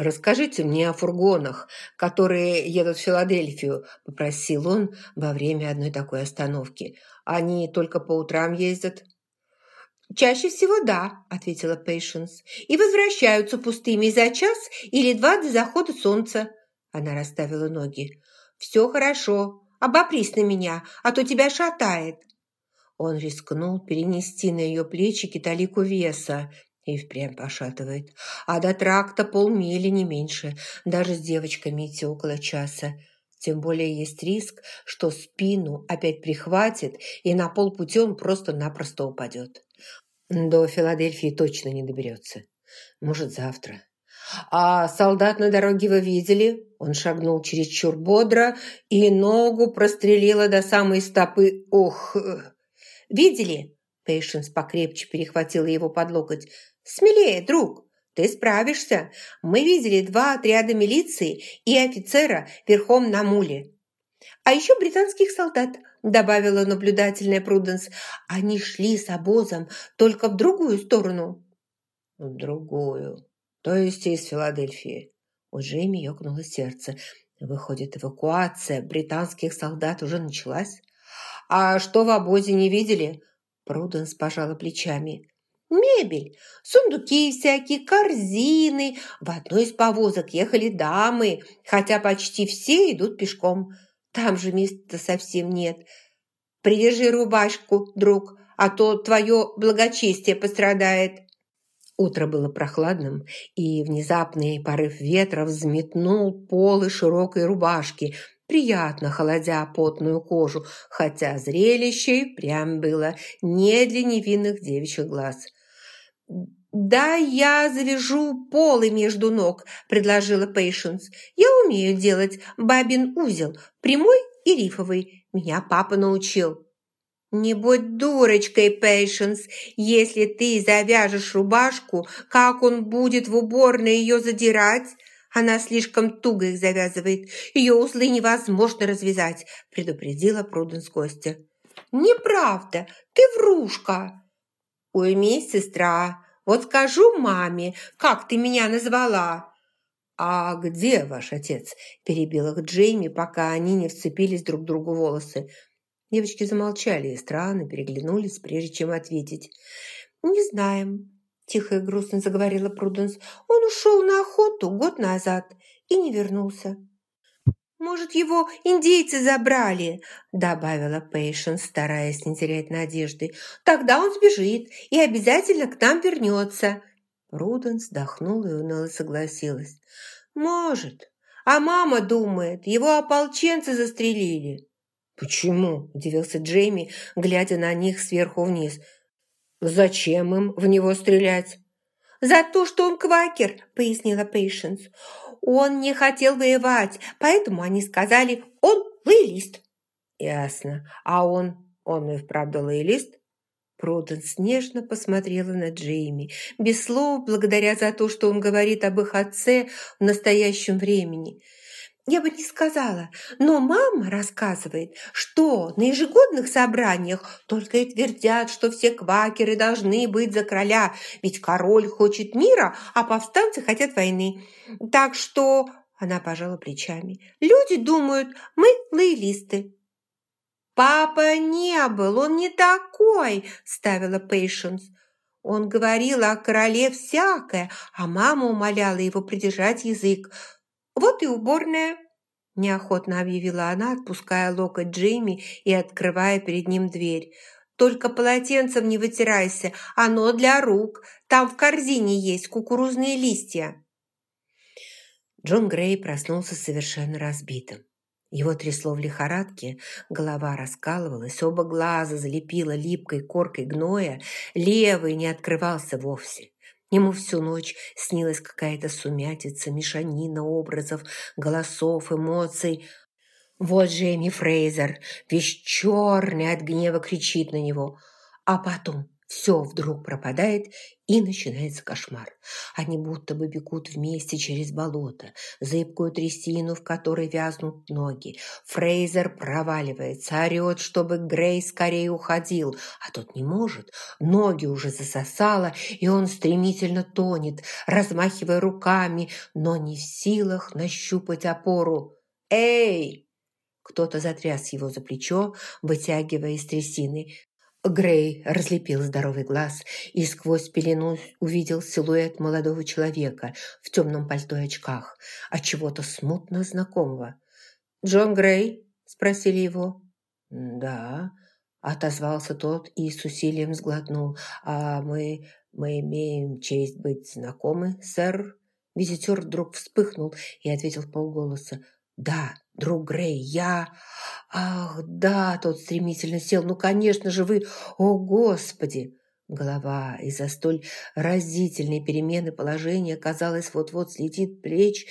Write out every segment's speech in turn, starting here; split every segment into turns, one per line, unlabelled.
«Расскажите мне о фургонах, которые едут в Филадельфию», – попросил он во время одной такой остановки. «Они только по утрам ездят?»
«Чаще всего да», – ответила Пейшенс. «И возвращаются пустыми за час или два до захода солнца». Она расставила ноги. «Все хорошо. Обопрись на меня, а то тебя шатает». Он рискнул перенести на ее плечи киталику веса и впрямь пошатывает. А до тракта полмили не меньше. Даже с девочками идти около часа. Тем более есть риск, что спину опять прихватит, и на полпути он просто-напросто упадет. До Филадельфии точно не доберется. Может, завтра. «А солдат на дороге вы видели?» Он шагнул чересчур бодро, и ногу прострелила до самой стопы. «Ох!» «Видели?» Пейшенс покрепче перехватила его под локоть. «Смелее, друг, ты справишься. Мы видели два отряда милиции и офицера верхом на муле. А еще британских солдат, добавила наблюдательная Пруденс. Они шли с обозом, только в другую сторону.
В другую. То есть из Филадельфии. У Джейми ёкнуло сердце. Выходит, эвакуация британских солдат уже началась? А что в обозе не видели? Пруденс пожала плечами.
Мебель, сундуки всякие, корзины. В одной из повозок ехали дамы, хотя почти все идут пешком. Там же места совсем нет. Придержи рубашку, друг, а то твое благочестие пострадает.
Утро было прохладным, и внезапный порыв ветра взметнул полы широкой рубашки, приятно холодя потную кожу, хотя зрелище прям было не для невинных девичьих глаз –
«Да я завяжу полы между ног», – предложила Пейшенс. «Я умею делать бабин узел, прямой и рифовый. Меня папа научил». «Не будь дурочкой, Пейшенс. Если ты завяжешь рубашку, как он будет в уборной ее задирать?» Она слишком туго их завязывает. Ее узлы невозможно развязать», – предупредила Пруденс Костя. «Неправда, ты врушка!» «Уймись, сестра, вот скажу маме, как ты меня назвала!»
«А где ваш отец?» – перебил их Джейми, пока они не вцепились друг другу волосы. Девочки замолчали и странно переглянулись, прежде чем ответить.
«Не знаем», – тихо и грустно заговорила Пруденс. «Он ушел на охоту год назад и не вернулся». «Может, его индейцы забрали?» – добавила Пейшен, стараясь не терять надежды. «Тогда он сбежит и обязательно к нам вернется».
Пруденс вздохнула и уныло согласилась.
«Может. А мама думает, его ополченцы застрелили».
«Почему?» – удивился Джейми, глядя на них сверху вниз. «Зачем им в него стрелять?»
«За то, что он квакер», – пояснила Пейшенс. Он не хотел воевать, поэтому они сказали, он лоялист».
«Ясно. А он, он и вправду лоялист?» Пруденс нежно посмотрела на Джейми, без слов благодаря за то, что он говорит об их отце в настоящем времени –
я бы не сказала, но мама рассказывает, что на ежегодных собраниях только и твердят, что все квакеры должны быть за короля, ведь король хочет мира, а повстанцы хотят войны. Так что, она пожала плечами, люди думают, мы лоялисты. «Папа не был, он не такой», – ставила Пейшенс. Он говорил о короле всякое, а мама умоляла его придержать язык. «Вот и уборная», – неохотно объявила она, отпуская локоть Джейми и открывая перед ним дверь. «Только полотенцем не вытирайся, оно для рук. Там в корзине есть кукурузные листья».
Джон Грей проснулся совершенно разбитым. Его трясло в лихорадке, голова раскалывалась, оба глаза залепила липкой коркой гноя, левый не открывался вовсе. Ему всю ночь снилась какая-то сумятица, мешанина образов, голосов, эмоций. Вот Джейми Фрейзер, весь черный от гнева, кричит на него. А потом Все вдруг пропадает, и начинается кошмар. Они будто бы бегут вместе через болото, зыбкую трясину, в которой вязнут ноги. Фрейзер проваливается, орет, чтобы Грей скорее уходил, а тот не может. Ноги уже засосало, и он стремительно тонет, размахивая руками, но не в силах нащупать опору. «Эй!» Кто-то затряс его за плечо, вытягивая из трясины. Грей разлепил здоровый глаз и сквозь пелену увидел силуэт молодого человека в темном пальто и очках, от чего-то смутно знакомого. «Джон Грей?» – спросили его. «Да», – отозвался тот и с усилием сглотнул. «А мы, мы имеем честь быть знакомы, сэр?» Визитер вдруг вспыхнул и ответил полголоса. «Да, друг Грей, я...» «Ах, да!» – тот стремительно сел. «Ну, конечно же, вы... О, Господи!» Голова из-за столь разительной перемены положения, казалось, вот-вот слетит плеч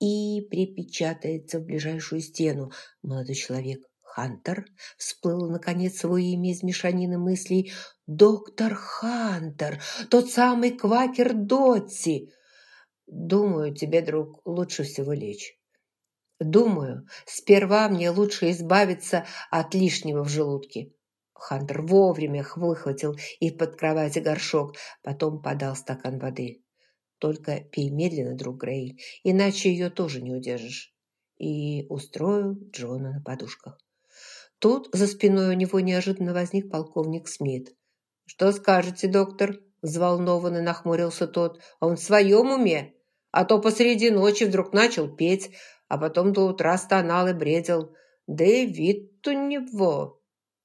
и припечатается в ближайшую стену. Молодой человек Хантер всплыл, наконец, его имя из мешанины мыслей. «Доктор Хантер! Тот самый квакер Дотси!» «Думаю, тебе, друг, лучше всего лечь». Думаю, сперва мне лучше избавиться от лишнего в желудке. Хантер вовремя выхватил из-под кровати горшок, потом подал стакан воды. Только пей медленно, друг Грей, иначе ее тоже не удержишь. И устроил Джона на подушках. Тут за спиной у него неожиданно возник полковник Смит. «Что скажете, доктор?» – взволнованно нахмурился тот. «Он в своем уме? А то посреди ночи вдруг начал петь, а потом до утра стонал и бредил. Да и вид у него.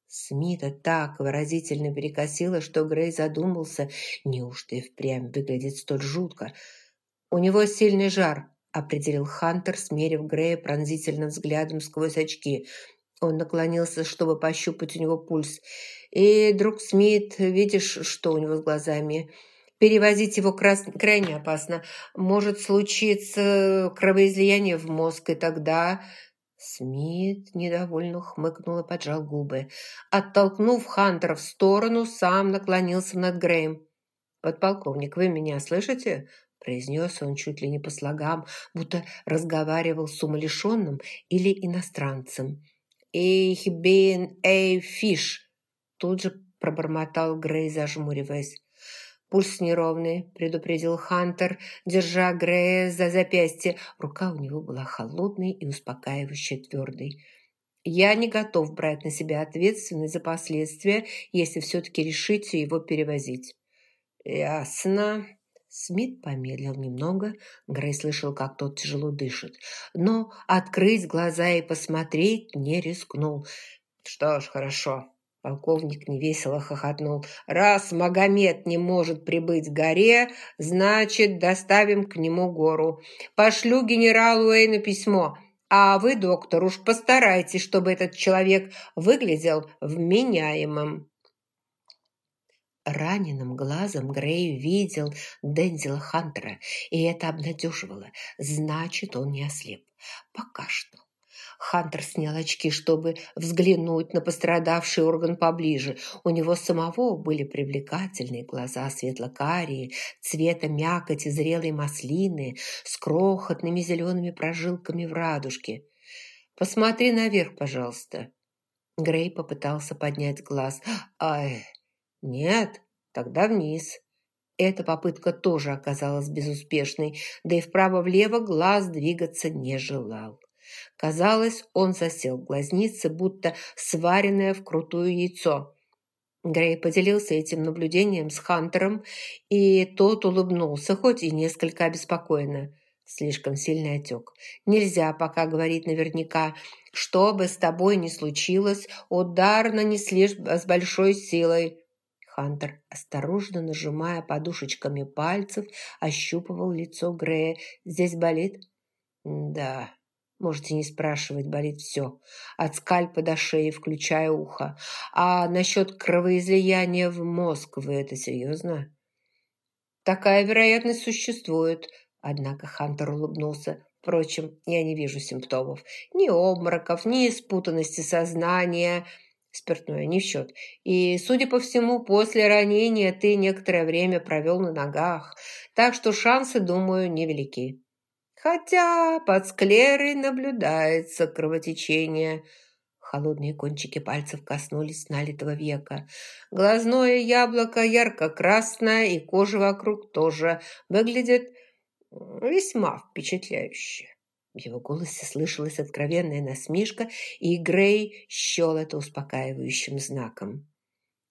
Смита так выразительно перекосило, что Грей задумался, неужто и впрямь выглядит столь жутко. «У него сильный жар», – определил Хантер, смерив Грея пронзительным взглядом сквозь очки. Он наклонился, чтобы пощупать у него пульс. «И, друг Смит, видишь, что у него с глазами?» Перевозить его крайне опасно. Может случиться кровоизлияние в мозг, и тогда... Смит недовольно хмыкнул и поджал губы. Оттолкнув Хантера в сторону, сам наклонился над Греем. «Подполковник, вы меня слышите?» произнес он чуть ли не по слогам, будто разговаривал с умалишенным или иностранцем. «Ich bin a fish!» тут же пробормотал Грей, зажмуриваясь. «Пульс неровный», – предупредил Хантер, держа Грея за запястье. Рука у него была холодной и успокаивающе твердой. «Я не готов брать на себя ответственность за последствия, если все-таки решите его перевозить». «Ясно». Смит помедлил немного. Грей слышал, как тот тяжело дышит. Но открыть глаза и посмотреть не рискнул. «Что ж, хорошо. Полковник невесело хохотнул. «Раз Магомед не может прибыть к горе, значит, доставим к нему гору. Пошлю генералу Эйну письмо, а вы, доктор, уж постарайтесь, чтобы этот человек выглядел вменяемым». Раненым глазом Грей видел Дензела Хантера, и это обнадеживало. Значит, он не ослеп. Пока что. Хантер снял очки, чтобы взглянуть на пострадавший орган поближе. У него самого были привлекательные глаза светло-карие, цвета мякоти зрелой маслины с крохотными зелеными прожилками в радужке. «Посмотри наверх, пожалуйста». Грей попытался поднять глаз. «Ай, нет, тогда вниз». Эта попытка тоже оказалась безуспешной, да и вправо-влево глаз двигаться не желал. Казалось, он засел в глазнице, будто сваренное вкрутую яйцо. Грей поделился этим наблюдением с Хантером, и тот улыбнулся, хоть и несколько обеспокоенно. Слишком сильный отек. Нельзя пока говорить наверняка. Что бы с тобой ни случилось, удар нанесли с большой силой. Хантер, осторожно нажимая подушечками пальцев, ощупывал лицо Грея. «Здесь болит?» «Да», Можете не спрашивать, болит все. От скальпа до шеи, включая ухо. А насчет кровоизлияния в мозг, вы это серьезно? Такая вероятность существует. Однако Хантер улыбнулся. Впрочем, я не вижу симптомов. Ни обмороков, ни спутанности сознания. Спиртное не в счет. И, судя по всему, после ранения ты некоторое время провел на ногах, так что шансы, думаю, невелики. Хотя под склерой наблюдается кровотечение. Холодные кончики пальцев коснулись налитого века. Глазное яблоко ярко-красное, и кожа вокруг тоже выглядит весьма впечатляюще. В его голосе слышалась откровенная насмешка, и Грей счел это успокаивающим знаком.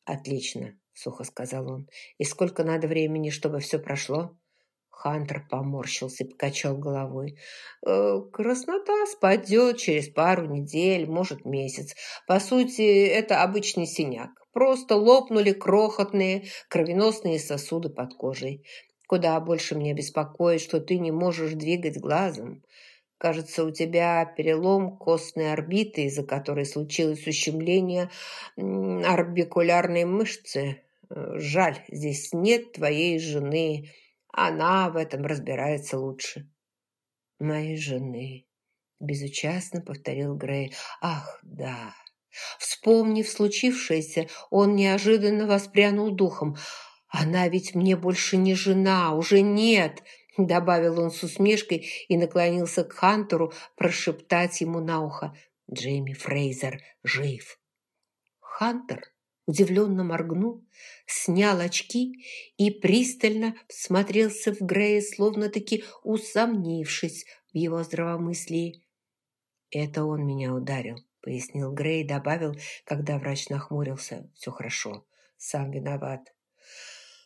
«Отлично», — сухо сказал он. «И сколько надо времени, чтобы все прошло?» Хантер поморщился и покачал головой. «Э, «Краснота спадет через пару недель, может, месяц. По сути, это обычный синяк. Просто лопнули крохотные кровеносные сосуды под кожей. Куда больше меня беспокоит, что ты не можешь двигать глазом. Кажется, у тебя перелом костной орбиты, из-за которой случилось ущемление орбикулярной мышцы. Э, жаль, здесь нет твоей жены. Она в этом разбирается лучше. Моей жены. Безучастно повторил Грей. Ах, да. Вспомнив случившееся, он неожиданно воспрянул духом. Она ведь мне больше не жена, уже нет добавил он с усмешкой и наклонился к Хантеру прошептать ему на ухо «Джейми Фрейзер жив». Хантер удивленно моргнул, снял очки и пристально всмотрелся в Грея, словно-таки усомнившись в его здравомыслии. «Это он меня ударил», — пояснил Грей добавил, когда врач нахмурился. «Все хорошо, сам виноват».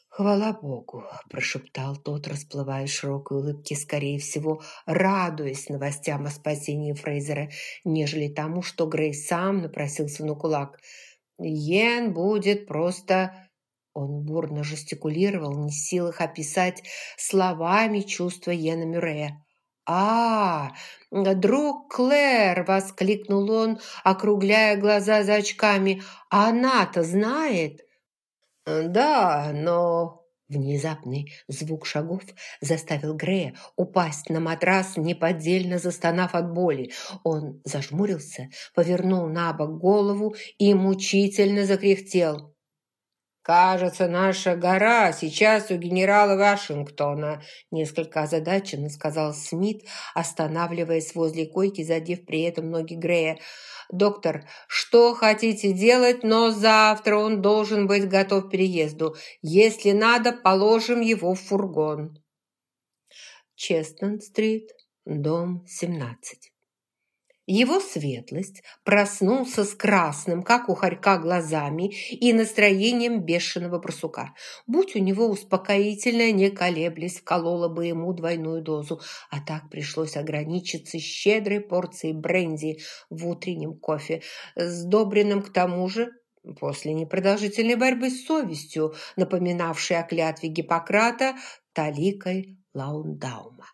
«Хвала Богу!» – прошептал тот, расплывая в широкой улыбке, скорее всего, радуясь новостям о спасении Фрейзера, нежели тому, что Грей сам напросился на кулак. «Йен будет просто...» Он бурно жестикулировал, не в силах описать словами чувства Йена Мюррея. «А, друг Клэр!» – воскликнул он, округляя глаза за очками. «А она-то знает?» «Да, но...» Внезапный звук шагов заставил Грея упасть на матрас, неподдельно застонав от боли. Он зажмурился, повернул на бок голову и мучительно закряхтел. «Кажется, наша гора сейчас у генерала Вашингтона», несколько озадаченно сказал Смит, останавливаясь возле койки, задев при этом ноги Грея. «Доктор, что хотите делать, но завтра он должен быть готов к переезду. Если надо, положим его в фургон». Честон-стрит, дом 17. Его светлость проснулся с красным, как у хорька, глазами и настроением бешеного барсука. Будь у него успокоительное, не колеблясь, вколола бы ему двойную дозу, а так пришлось ограничиться щедрой порцией бренди в утреннем кофе, сдобренным к тому же после непродолжительной борьбы с совестью, напоминавшей о клятве Гиппократа, таликой Лаундаума.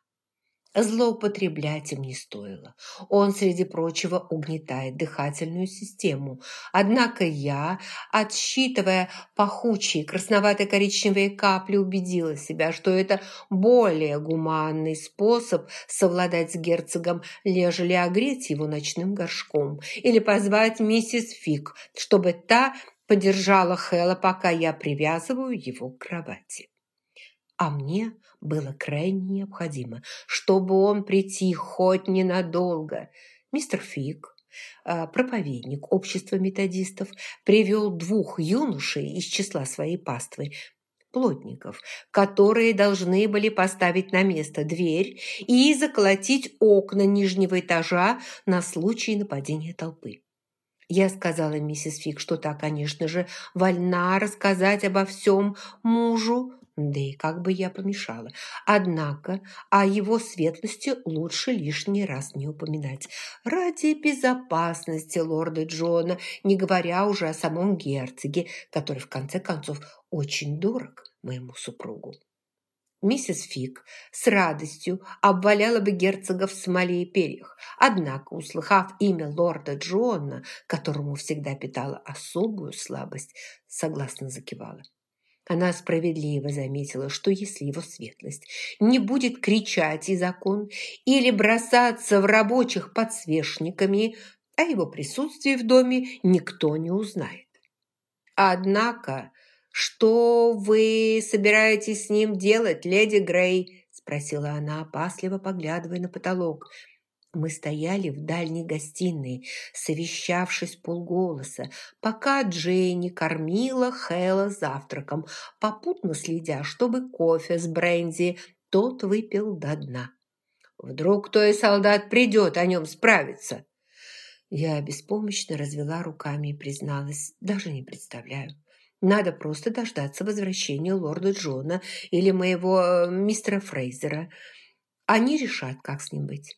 Злоупотреблять им не стоило. Он, среди прочего, угнетает дыхательную систему. Однако я, отсчитывая пахучие красновато-коричневые капли, убедила себя, что это более гуманный способ совладать с герцогом, лежели огреть его ночным горшком или позвать миссис Фиг, чтобы та подержала Хэла, пока я привязываю его к кровати. А мне было крайне необходимо, чтобы он притих хоть ненадолго. Мистер Фиг, а, проповедник общества методистов, привел двух юношей из числа своей паствы, плотников, которые должны были поставить на место дверь и заколотить окна нижнего этажа на случай нападения толпы. Я сказала миссис Фиг, что та, конечно же, вольна рассказать обо всем мужу, да и как бы я помешала. Однако о его светлости лучше лишний раз не упоминать. Ради безопасности лорда Джона, не говоря уже о самом герцоге, который, в конце концов, очень дорог моему супругу. Миссис Фиг с радостью обваляла бы герцога в смоле и перьях, однако, услыхав имя лорда Джона, которому всегда питала особую слабость, согласно закивала. Она справедливо заметила, что если его светлость не будет кричать из окон или бросаться в рабочих подсвечниками, о его присутствии в доме никто не узнает. Однако, что вы собираетесь с ним делать, леди Грей? спросила она, опасливо поглядывая на потолок. Мы стояли в дальней гостиной, совещавшись полголоса, пока Джейни кормила Хэлла завтраком, попутно следя, чтобы кофе с бренди тот выпил до дна. Вдруг из солдат придет о нем справиться? Я беспомощно развела руками и призналась, даже не представляю. Надо просто дождаться возвращения лорда Джона или моего э, мистера Фрейзера. Они решат, как с ним быть.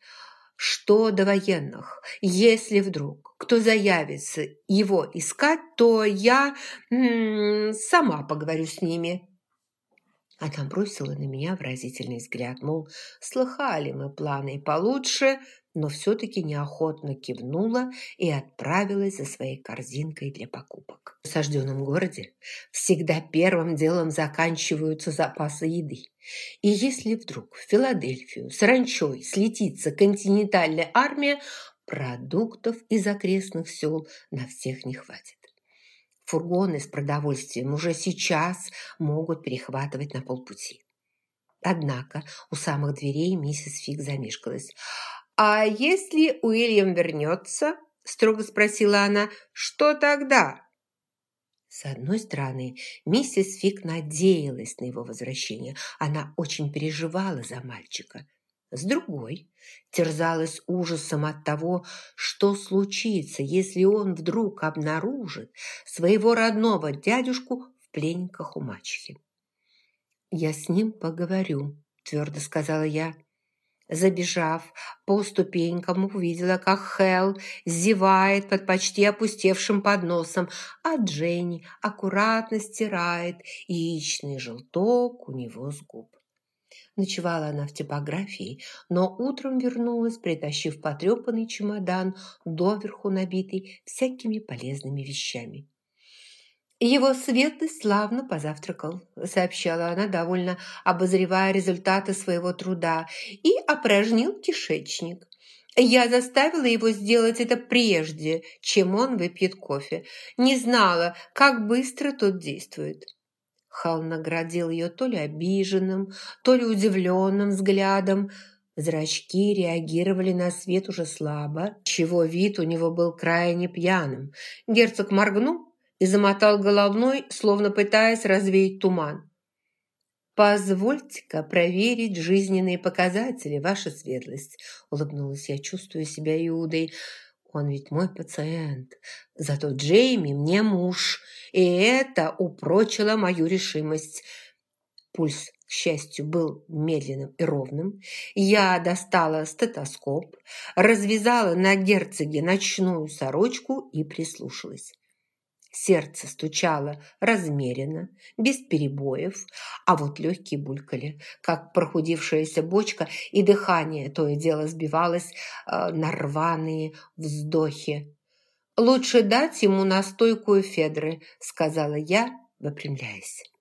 Что до военных? Если вдруг кто заявится его искать, то я м -м, сама поговорю с ними. Она бросила на меня выразительный взгляд, мол, слыхали мы планы получше, но все-таки неохотно кивнула и отправилась за своей корзинкой для покупок. В осажденном городе всегда первым делом заканчиваются запасы еды. И если вдруг в Филадельфию с ранчой слетится континентальная армия, продуктов из окрестных сел на всех не хватит. Фургоны с продовольствием уже сейчас могут перехватывать на полпути. Однако у самых дверей миссис Фиг замешкалась. «А если Уильям вернется?» – строго спросила она. «Что тогда?» С одной стороны, миссис Фик надеялась на его возвращение. Она очень переживала за мальчика. С другой, терзалась ужасом от того, что случится, если он вдруг обнаружит своего родного дядюшку в пленниках у мачехи. «Я с ним поговорю», – твердо сказала я. Забежав по ступенькам, увидела, как Хелл зевает под почти опустевшим подносом, а Дженни аккуратно стирает яичный желток у него с губ. Ночевала она в типографии, но утром вернулась, притащив потрепанный чемодан, доверху набитый всякими полезными вещами. «Его светлость славно позавтракал», – сообщала она, довольно обозревая результаты своего труда, и опорожнил кишечник. Я заставила его сделать это прежде, чем он выпьет кофе. Не знала, как быстро тот действует. Хал наградил ее то ли обиженным, то ли удивленным взглядом. Зрачки реагировали на свет уже слабо, чего вид у него был крайне пьяным. Герцог моргнул, и замотал головной, словно пытаясь развеять туман. «Позвольте-ка проверить жизненные показатели, ваша светлость», улыбнулась я, чувствуя себя Иудой. «Он ведь мой пациент, зато Джейми мне муж, и это упрочило мою решимость». Пульс, к счастью, был медленным и ровным. Я достала стетоскоп, развязала на герцоге ночную сорочку и прислушалась. Сердце стучало размеренно, без перебоев, а вот легкие булькали, как прохудившаяся бочка, и дыхание то и дело сбивалось э, на рваные вздохи. «Лучше дать ему настойку эфедры», — сказала я, выпрямляясь.